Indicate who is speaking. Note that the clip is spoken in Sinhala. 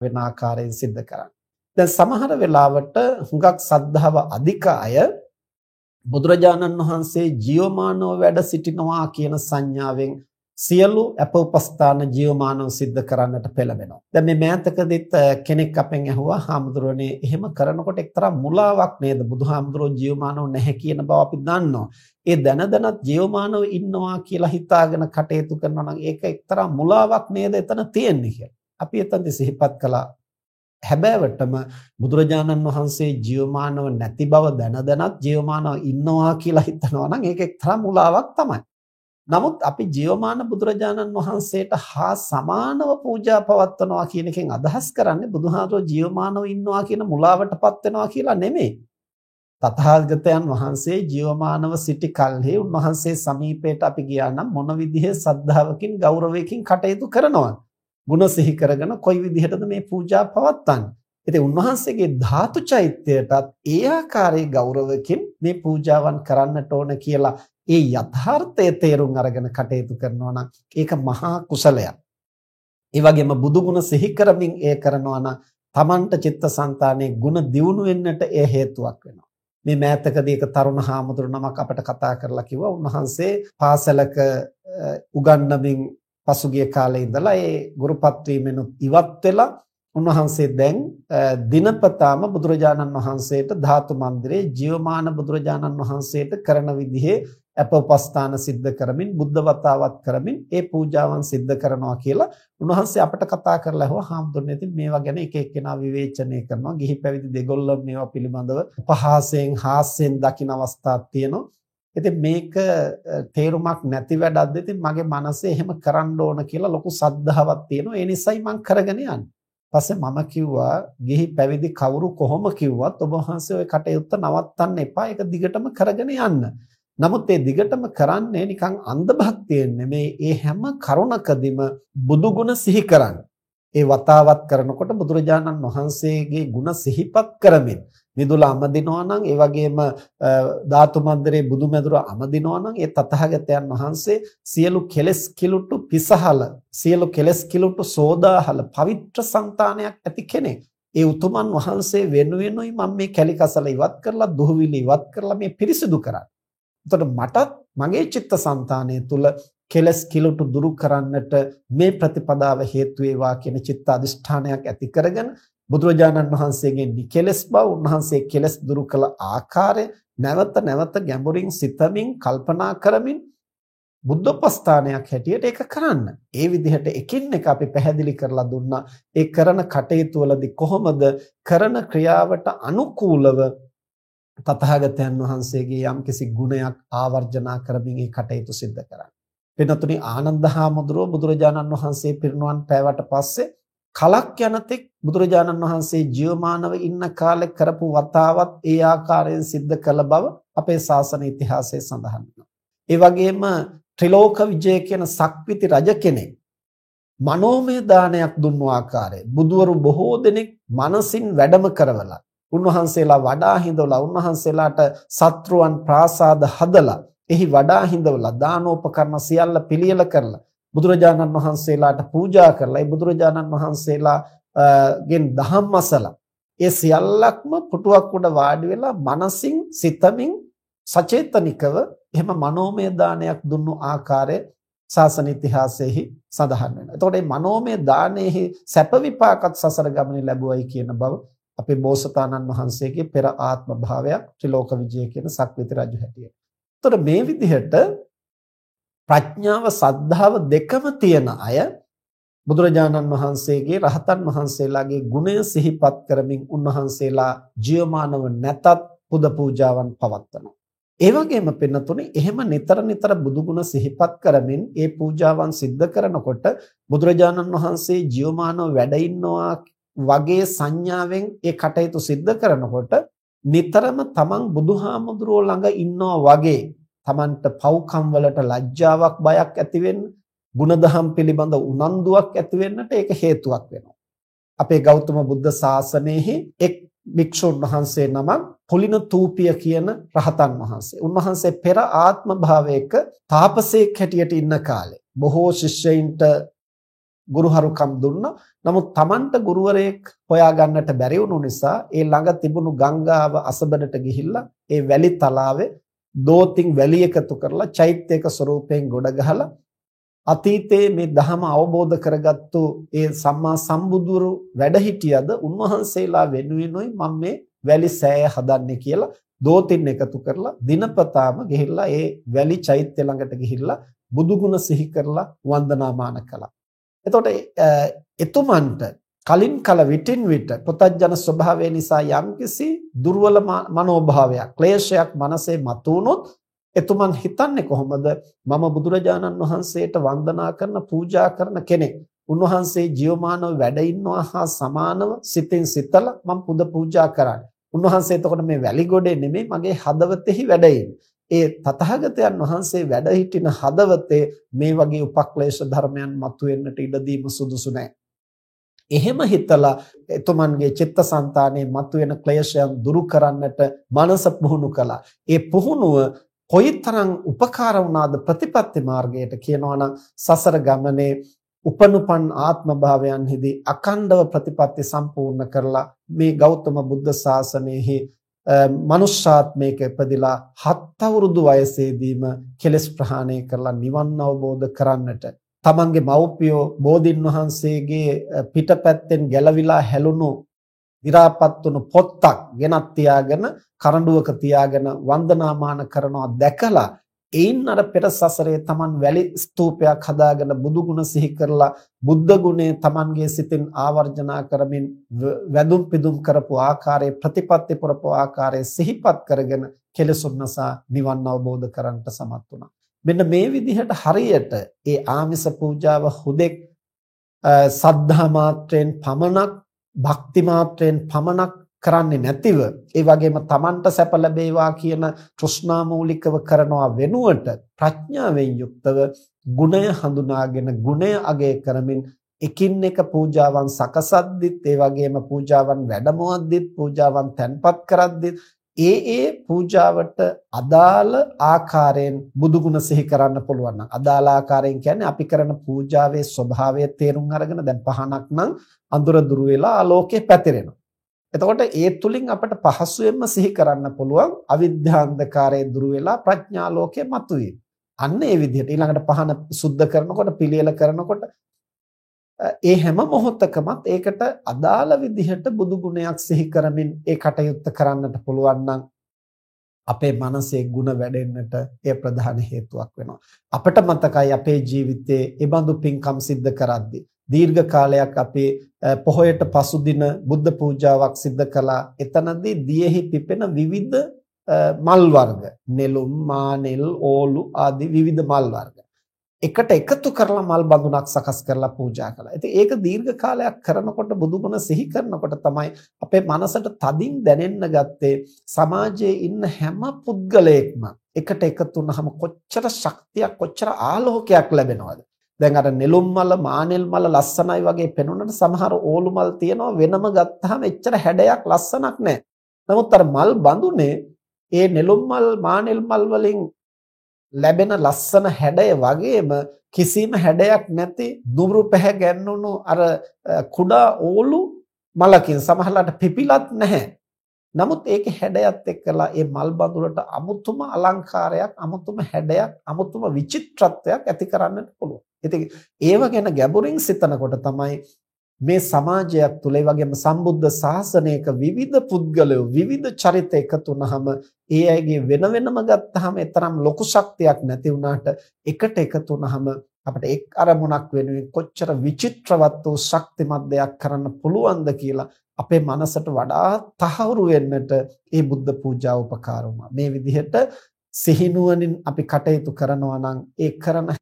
Speaker 1: වෙන ආකාරයෙන් සිද්ධ කරන්නේ. දැන් සමහර වෙලාවට හුඟක් සද්ධාව අධික අය බුදුරජාණන් වහන්සේ ජීවමානව වැඩ සිටිනවා කියන සංඥාවෙන් සියලු අප උපස්ථාන ජීවමානව සිද්ධ කරන්නට පෙළඹෙනවා. දැන් මේ මෑතකදීත් කෙනෙක් අපෙන් ඇහුවා "හාමුදුරනේ එහෙම කරනකොට එක්තරා මුලාවක් නේද? බුදුහාමුදුරෝ ජීවමානව නැහැ කියන බව අපි දන්නවා. ඒ දැන දැනත් ජීවමානව ඉන්නවා කියලා හිතාගෙන කටයුතු කරනවා නම් ඒක එක්තරා මුලාවක් නේද එතන තියෙන්නේ කියලා. අපි එතනදි සිහිපත් කළා හැබෑවටම බුදුරජාණන් වහන්සේ ජීවමානව නැති බව දැන දැනත් ජීවමානව ඉන්නවා කියලා හිතනවා නම් ඒක එක්තරා මුලාවක් තමයි. නමුත් අපි ජීවමාන බුදුරජාණන් වහන්සේට හා සමානව පූජා පවත්වනවා කියන එකෙන් අදහස් කරන්නේ බුදුහාමෝ ජීවමානව ඉන්නවා කියන මුලාවටපත් වෙනවා කියලා නෙමෙයි. තථාගතයන් වහන්සේ ජීවමානව සිටි කල්හි උන්වහන්සේ සමීපයට අපි ගියා නම් මොන විදිහේ සද්ධාවකින් ගෞරවයකින් කටයුතු කරනවද? ಗುಣ සිහි කරගෙන කොයි විදිහටද මේ පූජා පවත්වන්නේ? ඉතින් උන්වහන්සේගේ ධාතු චෛත්‍යයටත් ඒ ආකාරයේ ගෞරවකින් මේ පූජාවන් කරන්නට ඕන කියලා ඒ යථාර්ථය තේරුම් අරගෙන කටයුතු කරනවා නම් ඒක මහා කුසලයක්. ඒ වගේම බුදු ගුණ සිහි කරමින් ඒ කරනවා නම් තමන්ට චිත්තසංතානයේ ගුණ දියුණු වෙන්නට ඒ හේතුවක් වෙනවා. මේ මෑතකදී එක තරුණ හාමුදුරු නමක් අපට කතා කරලා කිව්වා උන්වහන්සේ පාසලක උගන්වමින් පසුගිය කාලේ ඉඳලා ඒ ගුරුපත් වීමෙනුත් ඉවත් වෙලා උන්වහන්සේ දැන් දිනපතාම බුදුරජාණන් වහන්සේට ධාතු මන්දිරේ ජීවමාන බුදුරජාණන් වහන්සේට කරන විදිහේ අපෝපස්ථාන සිද්ධ කරමින් බුද්ධ වතාවත් කරමින් ඒ පූජාවන් සිද්ධ කරනවා කියලා උන්වහන්සේ අපට කතා කරලා ඇහුවා. හාමුදුරනේ ඉතින් මේවා ගැන එක එක්කෙනා විවේචනය කරනවා. ගිහි පැවිදි දෙගොල්ලෝ මේවා පිළිබඳව උපහාසයෙන් හාස්‍යයෙන් දකින අවස්ථාවක් තියෙනවා. ඉතින් මේක තේරුමක් නැති වැඩක්ද ඉතින් මගේ මනසේ එහෙම කරන්න ඕන කියලා ලොකු සද්ධාවක් තියෙනවා ඒ නිසායි මම කරගෙන යන්නේ. පස්සේ මම කිව්වා ගිහි පැවිදි කවුරු කොහොම කිව්වත් ඔබ වහන්සේ ওই කටයුත්ත නවත්තන්න එපා ඒක දිගටම කරගෙන යන්න. නමුත් ඒ දිගටම කරන්නේ නිකන් අන්ධ භක්තියෙන් නෙමේ ඒ හැම කරුණකදීම බුදු ගුණ සිහි කරන්න. ඒ වතාවත් කරනකොට බුදුරජාණන් වහන්සේගේ ගුණ සිහිපත් කරමින් මිදුල අමදිනවා නම් ඒ වගේම ධාතු මන්දිරේ බුදුමැදුර අමදිනවා නම් ඒ තථාගතයන් වහන්සේ සියලු කෙලෙස් කිලුටු පිසහල සියලු කෙලෙස් කිලුටු සෝදාහල පවිත්‍ර సంతානයක් ඇති කෙනෙක් ඒ උතුමන් වහන්සේ වෙනුවෙනුයි මම මේ කැලිකසල ඉවත් කරලා දුහවිලි ඉවත් කරලා මේ පිරිසිදු කරන්නේ. එතකොට මටත් මගේ චිත්තසංතානය තුල කෙලස් කිලුටු දුරු කරන්නට මේ ප්‍රතිපදාව හේතු වේවා කියන චිත්ත අදිෂ්ඨානයක් ඇති කරගෙන බුදුරජාණන් වහන්සේගේ නිකෙලස් බව උන්වහන්සේ කෙලස් දුරු කළ ආකාරය නැවත නැවත ගැඹුරින් සිතමින් කල්පනා කරමින් බුද්ධපස්ථානයක් හැටියට ඒක කරන්න. ඒ විදිහට එකින් එක අපි පැහැදිලි කරලා දුන්නා. ඒ කරන කටයුතු වලදී කොහොමද කරන ක්‍රියාවට අනුකූලව තථාගතයන් වහන්සේගේ යම්කිසි ගුණයක් ආවර්ජනා කරමින් ඒ කටයුතු සිද්ධ කරන්නේ. වෙනතුනි ආනන්ද හාමුදුරුව බුදුරජාණන් වහන්සේ පිරිනුවන් පෑවට පස්සේ කලක් යනතෙක් බුදුරජාණන් වහන්සේ ජීවමානව ඉන්න කාලේ කරපු වතාවත් ඒ ආකාරයෙන් සිද්ධ කළ බව අපේ ශාසන ඉතිහාසයේ සඳහන් වෙනවා. ඒ වගේම ත්‍රිලෝක විජය කියන සක්විති රජ කෙනෙක් මනෝමය දානයක් දුන්නු ආකාරය බුදවරු බොහෝ දෙනෙක් මනසින් වැඩම කරවලා උන්වහන්සේලා වඩා හිඳවලා උන්වහන්සේලාට සත්‍රුවන් ප්‍රාසාද හදලා එහි වඩා හිඳවලා දානෝපකරණ සියල්ල පිළියෙල කරලා බුදුරජාණන් වහන්සේලාට පූජා කරලා ඒ බුදුරජාණන් වහන්සේලා ගෙන් දහම් අසලා ඒ සියල්ලක්ම පුටුවක් උඩ වාඩි වෙලා මනසින් සිතමින් සචේතනිකව එහෙම මනෝමය දානයක් දුන්නු ආකාරය ශාසන ඉතිහාසයේහි සඳහන් වෙනවා. එතකොට මේ මනෝමය දානයේහි සැප විපාකත් සසර ගමනේ ලැබුවයි කියන බව අපේ බෝසතාණන් වහන්සේගේ පෙර ආත්ම භාවයක් ත්‍රිලෝක විජය කියන සක්විති රජු හැටියට. එතකොට මේ විදිහට ප්‍රඥාව සද්ධාව දෙකම තියෙන අය බුදුරජාණන් වහන්සේගේ රහතන් වහන්සේලාගේ ගුණය සිහිපත් කරමින් උන්වහන්සේලා ජීවමානව නැතත් පුද පූජාවන් පවත්වනවා. ඒ වගේම පින්නතුනේ එහෙම නිතර නිතර බුදු ගුණ සිහිපත් කරමින් ඒ පූජාවන් සිද්ධ කරනකොට බුදුරජාණන් වහන්සේ ජීවමානව වැඩ ඉන්නවා වගේ සංඥාවෙන් ඒ කටයුතු සිද්ධ කරනකොට නිතරම තමන් බුදුහාමුදුරුවෝ ළඟ ඉන්නවා වගේ තමන්ට පව්කම් වලට ලැජ්ජාවක් බයක් ඇති වෙන්න, ಗುಣදහම් පිළිබඳ උනන්දුවක් ඇති වෙන්නට ඒක හේතුවක් වෙනවා. අපේ ගෞතම බුද්ධ ශාසනයේ එක් භික්ෂුන් වහන්සේ නමක් පුලින තූපිය කියන රහතන් වහන්සේ. උන්වහන්සේ පෙර ආත්ම භාවයක තාපසයෙක් හැටියට ඉන්න කාලේ බොහෝ ශිෂ්‍යයින්ට ගුරුහරුකම් දුන්නා. නමුත් Tamanට ගුරුවරයෙක් හොයාගන්නට බැරි වුණු නිසා ඒ ළඟ තිබුණු ගංගාව අසබඩට ගිහිල්ලා ඒ වැලි තලාවේ දෝතින් වැලි එකතු කරලා චෛත්‍යයක ස්වරූපයෙන් ගොඩ ගහලා අතීතයේ මේ ධහම අවබෝධ කරගත්තු ඒ සම්මා සම්බුදුරු වැඩ හිටියද උන්වහන්සේලා වෙනුවෙනුයි මම මේ වැලි සෑය හදන්නේ කියලා දෝතින් එකතු කරලා දිනපතාම ගිහිල්ලා ඒ වැලි චෛත්‍ය ළඟට ගිහිල්ලා බුදුගුණ සිහි කරලා වන්දනාමාන කළා. එතකොට එතුමන්ට කලින් කල විටින් විට පොතජන ස්වභාවය නිසා යම්කිසි දුර්වල මනෝභාවයක් ක්ලේශයක් මනසේ මතුවුනොත් එතුමන් හිතන්නේ කොහොමද? මම බුදුරජාණන් වහන්සේට වන්දනා කරන පූජා කරන කෙනෙක්. උන්වහන්සේ ජීවමානව වැඩ ඉන්නවා හා සමානව සිතින් සිතලා මම පුද පූජා කරන්නේ. උන්වහන්සේ එතකොට මේ වැලිගොඩේ නෙමෙයි මගේ හදවතෙහි වැඩ ඒ තථාගතයන් වහන්සේ වැඩ සිටින හදවතේ මේ වගේ උපක්ලේශ ධර්මයන් මතුවෙන්නට ඉඩ දීම සුදුසු නැහැ. එහෙම හිතලා එතුමන්ගේ චිත්තසංතානයේ මතුවෙන ක්ලේශයන් දුරු කරන්නට මනස පුහුණු කළා. ඒ පුහුණුව කොයිතරම් උපකාර වුණාද ප්‍රතිපත්ති මාර්ගයට කියනවා සසර ගමනේ උපනුපන් ආත්ම භාවයන්හිදී අකණ්ඩව ප්‍රතිපත්ති සම්පූර්ණ කරලා මේ ගෞතම බුද්ධ ශාසනයෙහි මනුෂ්‍යාත්මයක ඉපදිලා හත් අවුරුදු වයසේදීම කෙලෙස් ප්‍රහාණය කරලා නිවන් අවබෝධ කරන්නට තමන්ගේ මව්පියෝ බෝධින් වහන්සේගේ පිටපැත්තෙන් ගැලවිලා හැලුණු දි รา පත් වුණු පොත්තක් ගෙනත් තියාගෙන කරඬුවක තියාගෙන වන්දනාමාන කරනවා දැකලා එයින් අර පෙර සසරේ Taman වැලි ස්තූපයක් හදාගෙන බුදු ගුණ සිහි කරලා බුද්ධ ගුණය Tamanගේ සිතින් ආවර්ජනා කරමින් වැඳුම් පිදුම් කරපු ආකාරයේ ප්‍රතිපත්ති පුරපු ආකාරයේ සිහිපත් කරගෙන කෙලසුන්නසා නිවන් අවබෝධ කරගන්නට සමත් වුණා. මෙන්න මේ විදිහට හරියට ඒ ආමිස පූජාව හුදෙක් සද්ධා මාත්‍රයෙන් පමණක් භක්ති මාත්‍රයෙන් පමණක් කරන්නේ නැතිව ඒ වගේම Tamanට සැප ලැබේවා කියන තෘෂ්ණා මූලිකව කරනවා වෙනුවට ප්‍රඥාවෙන් යුක්තව ගුණය හඳුනාගෙන ගුණය අගය කරමින් එකින් එක පූජාවන් සකසද්දිත් ඒ වගේම පූජාවන් වැඩමවද්දිත් පූජාවන් තැන්පත් කරද්දිත් ඒ ඒ පූජාවට අදාළ ආකාරයෙන් බුදුගුණ සිහි කරන්න පුළුවන් නම් අදාළ ආකාරයෙන් කියන්නේ අපි කරන පූජාවේ ස්වභාවය තේරුම් අරගෙන දැන් පහනක් නම් අඳුර දුර වෙලා ආලෝකය පැතිරෙනවා එතකොට ඒ තුලින් අපට පහසුවෙන්ම සිහි කරන්න පුළුවන් අවිද්‍යාන්ධකාරය දුරු වෙලා ප්‍රඥා ලෝකය මතුවේ. අන්න ඒ විදිහට ඊළඟට පහන සුද්ධ කරනකොට පිළියෙල කරනකොට ඒ හැම මොහොතකමත් ඒකට අදාළ විදිහට බුදු ගුණයක් සිහි කරමින් ඒ කටයුත්ත කරන්නට පුළුවන් නම් අපේ මනසේ ಗುಣ වැඩෙන්නට ඒ ප්‍රධාන හේතුවක් වෙනවා. අපිට මතකයි අපේ ජීවිතයේ ඒ බඳු පින්කම් සිද්ධ කරද්දී දීර්ඝ කාලයක් අපි පොහොයට පසුදින බුද්ධ පූජාවක් සිදු කළා. එතනදී දියෙහි පිපෙන විවිධ මල් වර්ග, නෙළුම්, මානෙල්, ඕලු ආදී විවිධ මල් වර්ග. එකට එකතු කරලා මල් බඳුනක් සකස් කරලා පූජා කළා. ඉතින් ඒක දීර්ඝ කාලයක් කරනකොට බුදුගුණ සිහි කරනකොට තමයි අපේ මනසට තදින් දැනෙන්න ගත්තේ සමාජයේ ඉන්න හැම පුද්ගලයෙක්ම එකට එකතු වුනහම කොච්චර ශක්තියක් කොච්චර ආලෝකයක් ලැබෙනවද? දැන් අර නෙළුම් මල මානෙල් මල ලස්සනයි වගේ පෙනුනට සමහර ඕලු මල් තියෙනවා වෙනම ගත්තාම එච්චර හැඩයක් ලස්සනක් නැහැ. නමුත් අර මල් බඳුනේ ඒ නෙළුම් මල් මානෙල් මල් වලින් ලැබෙන ලස්සන හැඩය වගේම කිසිම හැඩයක් නැති දුඹුරු පැහැ ගැන්නුණු අර කුඩා ඕලු මලකින් සමහරලාට පිපිලත් නැහැ. නමුත් ඒකේ හැඩයත් එක්කලා ඒ මල් බඳුරට අමුතුම අලංකාරයක්, අමුතුම හැඩයක්, අමුතුම විචිත්‍රත්වයක් ඇති කරන්නට පුළුවන්. ඉතින් ඒව ගැන ගැඹුරින් සිතනකොට තමයි මේ සමාජයක් තුල ඒ වගේම සම්බුද්ධ ශාසනයක විවිධ පුද්ගලයෝ විවිධ චරිත එකතු වුනහම ඒ අයගේ වෙන වෙනම ගත්තාම තරම් ලොකු ශක්තියක් නැති වුණාට එකට එකතු වුනහම අපිට එක් අරමුණක් වෙනුවෙන් කොච්චර විචිත්‍රවත් වූ ශක්තිමත් දෙයක් කරන්න පුළුවන්ද කියලා අපේ මනසට වඩා තහවුරු වෙන්නට මේ බුද්ධ පූජා උපකාර මේ විදිහට සිහිනුවණින් අපි කටයුතු කරනවා නම් ඒ කරන